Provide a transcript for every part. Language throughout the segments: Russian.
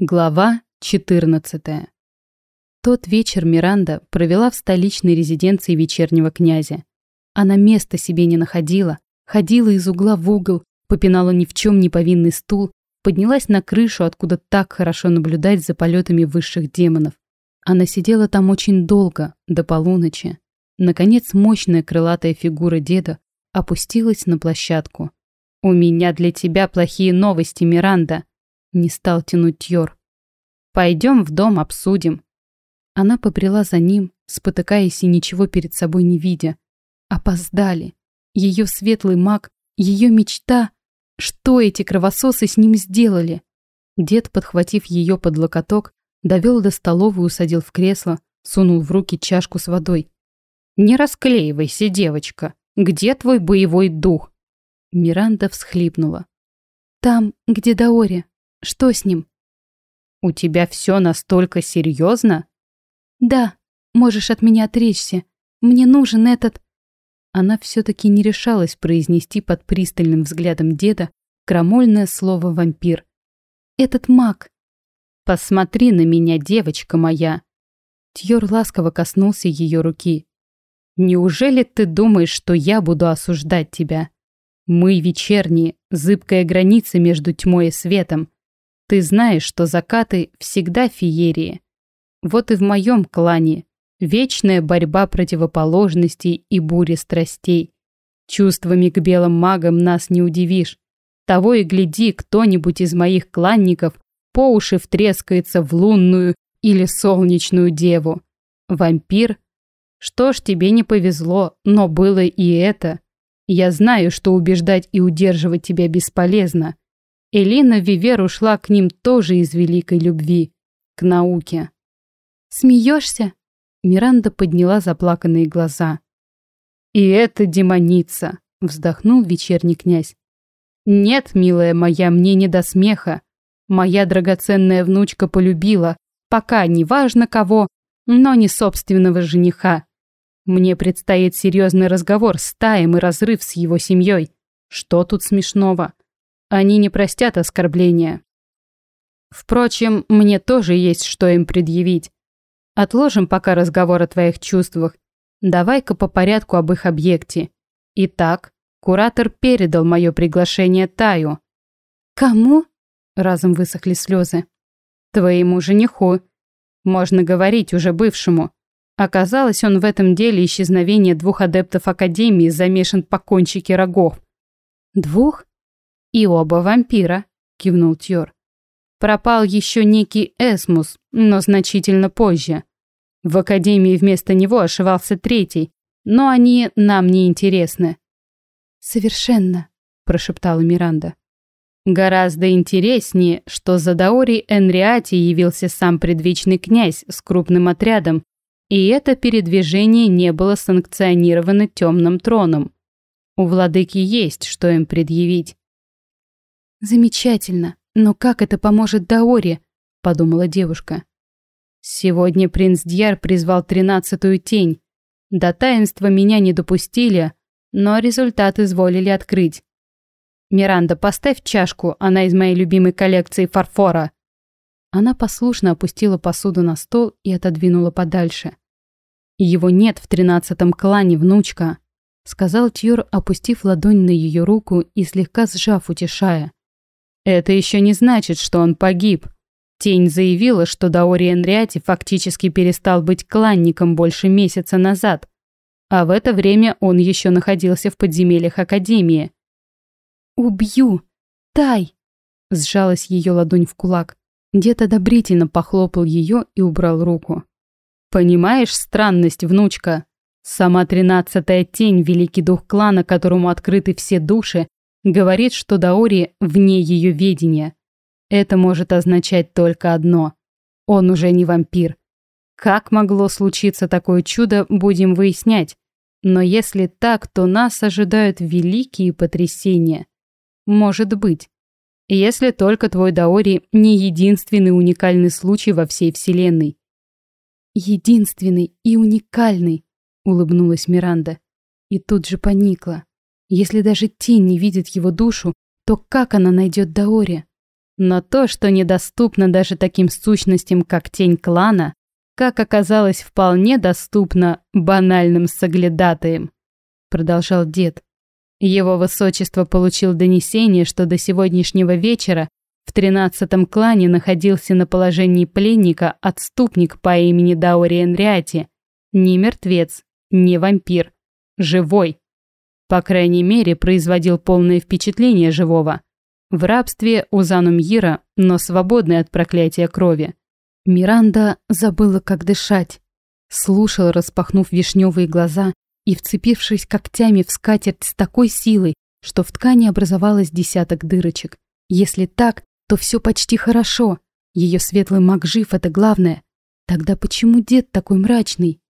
Глава 14. Тот вечер Миранда провела в столичной резиденции вечернего князя. Она места себе не находила, ходила из угла в угол, попинала ни в чем не повинный стул, поднялась на крышу, откуда так хорошо наблюдать за полетами высших демонов. Она сидела там очень долго, до полуночи. Наконец, мощная крылатая фигура деда опустилась на площадку. «У меня для тебя плохие новости, Миранда», не стал тянуть Тьор. «Пойдем в дом, обсудим». Она побрела за ним, спотыкаясь и ничего перед собой не видя. Опоздали. Ее светлый маг, ее мечта. Что эти кровососы с ним сделали? Дед, подхватив ее под локоток, довел до столовой, усадил в кресло, сунул в руки чашку с водой. «Не расклеивайся, девочка. Где твой боевой дух?» Миранда всхлипнула. «Там, где Даори. Что с ним? У тебя все настолько серьезно? Да, можешь от меня отречься. Мне нужен этот... Она все-таки не решалась произнести под пристальным взглядом деда крамольное слово «вампир». Этот маг. Посмотри на меня, девочка моя. Тьор ласково коснулся ее руки. Неужели ты думаешь, что я буду осуждать тебя? Мы вечерние, зыбкая граница между тьмой и светом. Ты знаешь, что закаты всегда феерии. Вот и в моем клане вечная борьба противоположностей и бури страстей. Чувствами к белым магам нас не удивишь. Того и гляди, кто-нибудь из моих кланников по уши втрескается в лунную или солнечную деву. Вампир? Что ж, тебе не повезло, но было и это. Я знаю, что убеждать и удерживать тебя бесполезно. Элина Вивер ушла к ним тоже из великой любви, к науке. «Смеешься?» Миранда подняла заплаканные глаза. «И это демоница!» — вздохнул вечерний князь. «Нет, милая моя, мне не до смеха. Моя драгоценная внучка полюбила, пока не важно кого, но не собственного жениха. Мне предстоит серьезный разговор с Таем и разрыв с его семьей. Что тут смешного?» Они не простят оскорбления. Впрочем, мне тоже есть что им предъявить. Отложим пока разговор о твоих чувствах. Давай-ка по порядку об их объекте. Итак, куратор передал мое приглашение Таю. Кому? Разом высохли слезы. Твоему жениху. Можно говорить уже бывшему. Оказалось, он в этом деле исчезновения двух адептов Академии замешан по кончике рогов. Двух? «И оба вампира», — кивнул Тьор. «Пропал еще некий Эсмус, но значительно позже. В Академии вместо него ошивался третий, но они нам не интересны». «Совершенно», — прошептала Миранда. Гораздо интереснее, что за Даори Энриати явился сам предвечный князь с крупным отрядом, и это передвижение не было санкционировано темным троном. У владыки есть, что им предъявить. «Замечательно, но как это поможет Даоре?» – подумала девушка. «Сегодня принц Дьяр призвал тринадцатую тень. До таинства меня не допустили, но результат изволили открыть. Миранда, поставь чашку, она из моей любимой коллекции фарфора». Она послушно опустила посуду на стол и отодвинула подальше. «Его нет в тринадцатом клане, внучка», — сказал Тьюр, опустив ладонь на ее руку и слегка сжав, утешая. Это еще не значит, что он погиб. Тень заявила, что Даори Энриати фактически перестал быть кланником больше месяца назад, а в это время он еще находился в подземельях Академии. «Убью! Тай!» – сжалась ее ладонь в кулак. Дед одобрительно похлопал ее и убрал руку. «Понимаешь странность, внучка? Сама тринадцатая тень, великий дух клана, которому открыты все души, Говорит, что Даори вне ее ведения. Это может означать только одно. Он уже не вампир. Как могло случиться такое чудо, будем выяснять. Но если так, то нас ожидают великие потрясения. Может быть. Если только твой Даори не единственный уникальный случай во всей Вселенной. Единственный и уникальный, улыбнулась Миранда. И тут же поникла. Если даже тень не видит его душу, то как она найдет Даори? Но то, что недоступно даже таким сущностям, как тень клана, как оказалось, вполне доступно банальным соглядатаям, продолжал дед. Его высочество получил донесение, что до сегодняшнего вечера в тринадцатом клане находился на положении пленника отступник по имени Дауриен Риати. Не мертвец, не вампир. Живой. По крайней мере, производил полное впечатление живого. В рабстве у Занумьира, но свободный от проклятия крови. Миранда забыла, как дышать. Слушала, распахнув вишневые глаза и вцепившись когтями в скатерть с такой силой, что в ткани образовалось десяток дырочек. Если так, то все почти хорошо. Ее светлый маг жив, это главное. Тогда почему дед такой мрачный?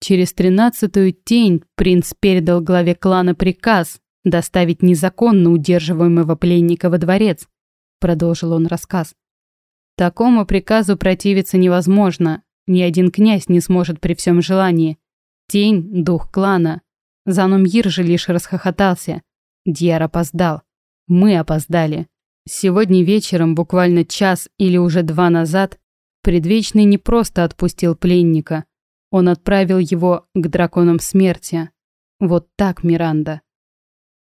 Через тринадцатую тень принц передал главе клана приказ доставить незаконно удерживаемого пленника во дворец, продолжил он рассказ. Такому приказу противиться невозможно. Ни один князь не сможет при всем желании. Тень – дух клана. Занумьир же лишь расхохотался. Дьяр опоздал. Мы опоздали. Сегодня вечером, буквально час или уже два назад, предвечный не просто отпустил пленника. Он отправил его к драконам смерти. Вот так, Миранда.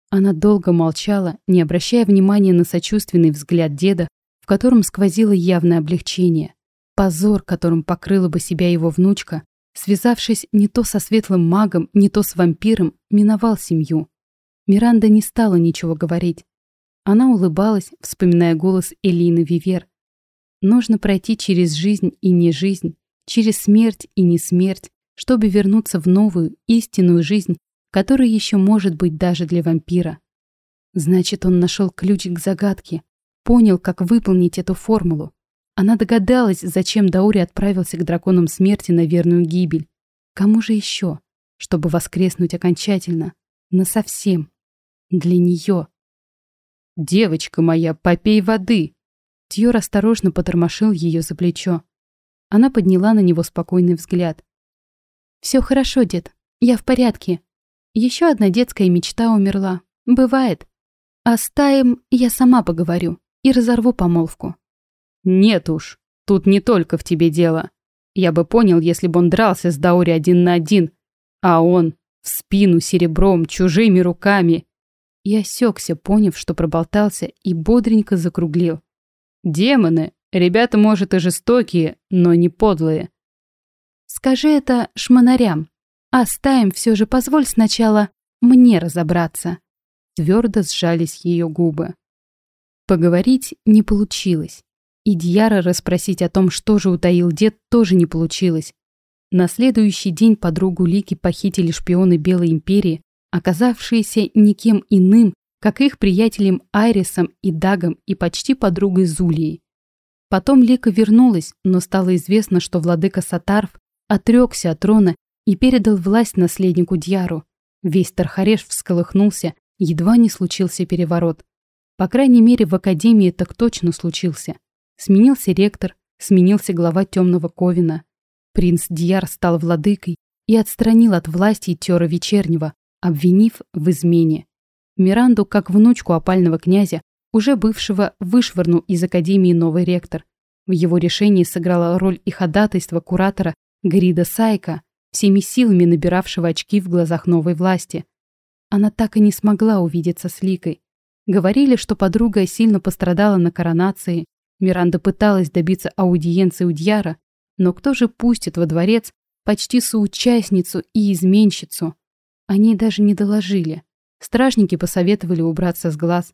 Она долго молчала, не обращая внимания на сочувственный взгляд деда, в котором сквозило явное облегчение. Позор, которым покрыла бы себя его внучка, связавшись не то со светлым магом, не то с вампиром, миновал семью. Миранда не стала ничего говорить. Она улыбалась, вспоминая голос Элины Вивер. Нужно пройти через жизнь и не жизнь, через смерть и не смерть, чтобы вернуться в новую, истинную жизнь, которая еще может быть даже для вампира. Значит, он нашел ключ к загадке, понял, как выполнить эту формулу. Она догадалась, зачем Даури отправился к драконам смерти на верную гибель. Кому же еще? Чтобы воскреснуть окончательно. Насовсем. Для нее. «Девочка моя, попей воды!» Тьор осторожно потормошил ее за плечо. Она подняла на него спокойный взгляд. «Все хорошо, дед. Я в порядке. Еще одна детская мечта умерла. Бывает. А с Таем я сама поговорю и разорву помолвку. Нет уж, тут не только в тебе дело. Я бы понял, если бы он дрался с Даури один на один, а он в спину серебром, чужими руками. И осекся, поняв, что проболтался, и бодренько закруглил. Демоны, ребята, может, и жестокие, но не подлые. Скажи это шмонарям, а с Таем все же позволь сначала мне разобраться. Твердо сжались ее губы. Поговорить не получилось. И Дьяра расспросить о том, что же утаил дед, тоже не получилось. На следующий день подругу Лики похитили шпионы Белой Империи, оказавшиеся никем иным, как их приятелем Айрисом и Дагом и почти подругой Зулией. Потом Лика вернулась, но стало известно, что владыка Сатарф отрекся от трона и передал власть наследнику Дьяру. Весь Тархареш всколыхнулся, едва не случился переворот. По крайней мере, в академии так точно случился. Сменился ректор, сменился глава темного Ковина. Принц Дьяр стал владыкой и отстранил от власти Тера Вечернего, обвинив в измене. Миранду, как внучку опального князя, уже бывшего, вышвырнул из академии новый ректор. В его решении сыграла роль и ходатайство куратора Грида Сайка, всеми силами набиравшего очки в глазах новой власти. Она так и не смогла увидеться с Ликой. Говорили, что подруга сильно пострадала на коронации. Миранда пыталась добиться аудиенции у Дьяра, но кто же пустит во дворец почти соучастницу и изменщицу? Они даже не доложили. Стражники посоветовали убраться с глаз.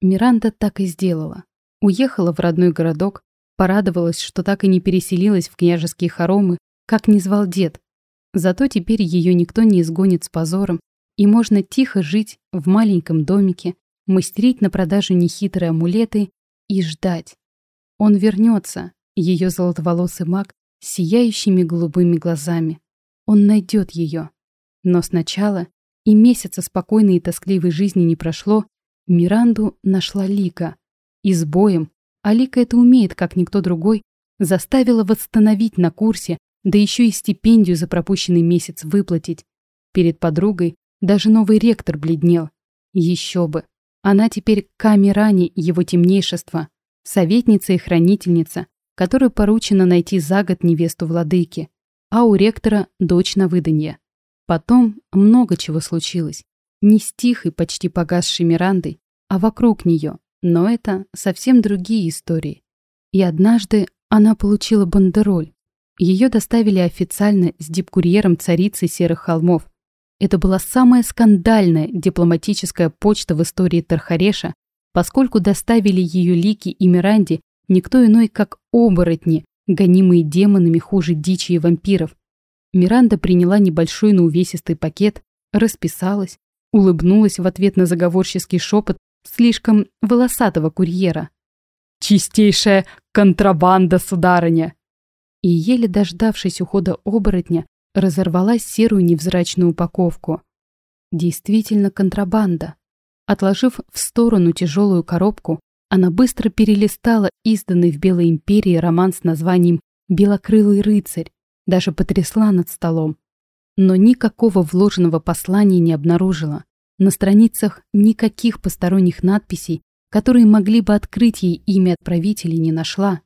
Миранда так и сделала. Уехала в родной городок, порадовалась, что так и не переселилась в княжеские хоромы, как не звал дед. Зато теперь ее никто не изгонит с позором, и можно тихо жить в маленьком домике, мастерить на продажу нехитрые амулеты и ждать. Он вернется, ее золотоволосый маг, с сияющими голубыми глазами. Он найдет ее. Но сначала, и месяца спокойной и тоскливой жизни не прошло, Миранду нашла Лика. И с боем, а Лика это умеет, как никто другой, заставила восстановить на курсе, да еще и стипендию за пропущенный месяц выплатить. Перед подругой даже новый ректор бледнел. Еще бы. Она теперь камерани его темнейшества. советница и хранительница, которой поручено найти за год невесту владыки, а у ректора дочь на выданье. Потом много чего случилось. Не с тихой, почти погасшей Мирандой, а вокруг нее. Но это совсем другие истории. И однажды она получила бандероль. Ее доставили официально с дипкурьером царицы Серых холмов. Это была самая скандальная дипломатическая почта в истории Тархареша, поскольку доставили ее Лики и Миранде никто иной, как оборотни, гонимые демонами хуже дичи и вампиров. Миранда приняла небольшой, но увесистый пакет, расписалась, улыбнулась в ответ на заговорческий шепот слишком волосатого курьера. «Чистейшая контрабанда, сударыня!» И, еле дождавшись ухода оборотня, разорвала серую невзрачную упаковку. Действительно контрабанда. Отложив в сторону тяжелую коробку, она быстро перелистала изданный в Белой империи роман с названием «Белокрылый рыцарь», даже потрясла над столом. Но никакого вложенного послания не обнаружила. На страницах никаких посторонних надписей, которые могли бы открыть ей имя отправителей, не нашла.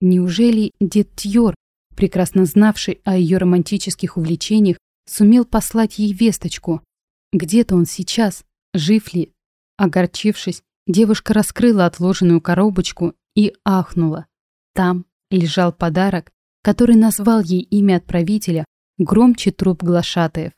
Неужели дед Тьор, прекрасно знавший о ее романтических увлечениях, сумел послать ей весточку? Где-то он сейчас, жив ли? Огорчившись, девушка раскрыла отложенную коробочку и ахнула. Там лежал подарок, который назвал ей имя отправителя громче труп глашатаев.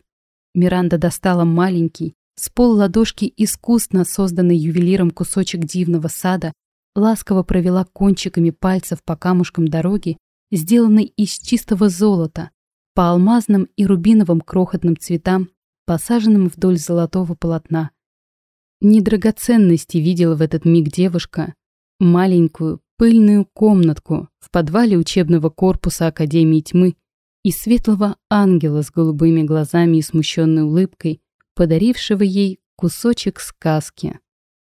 Миранда достала маленький, с пол ладошки искусно созданный ювелиром кусочек дивного сада, ласково провела кончиками пальцев по камушкам дороги, сделанной из чистого золота, по алмазным и рубиновым крохотным цветам, посаженным вдоль золотого полотна. Не драгоценности видела в этот миг девушка, маленькую, пыльную комнатку в подвале учебного корпуса Академии тьмы и светлого ангела с голубыми глазами и смущенной улыбкой, подарившего ей кусочек сказки,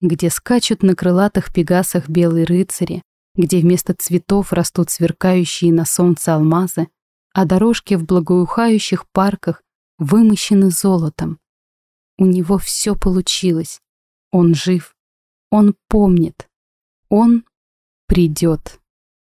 где скачут на крылатых пегасах белые рыцари, где вместо цветов растут сверкающие на солнце алмазы, а дорожки в благоухающих парках вымощены золотом. У него все получилось. Он жив. Он помнит. Он придет.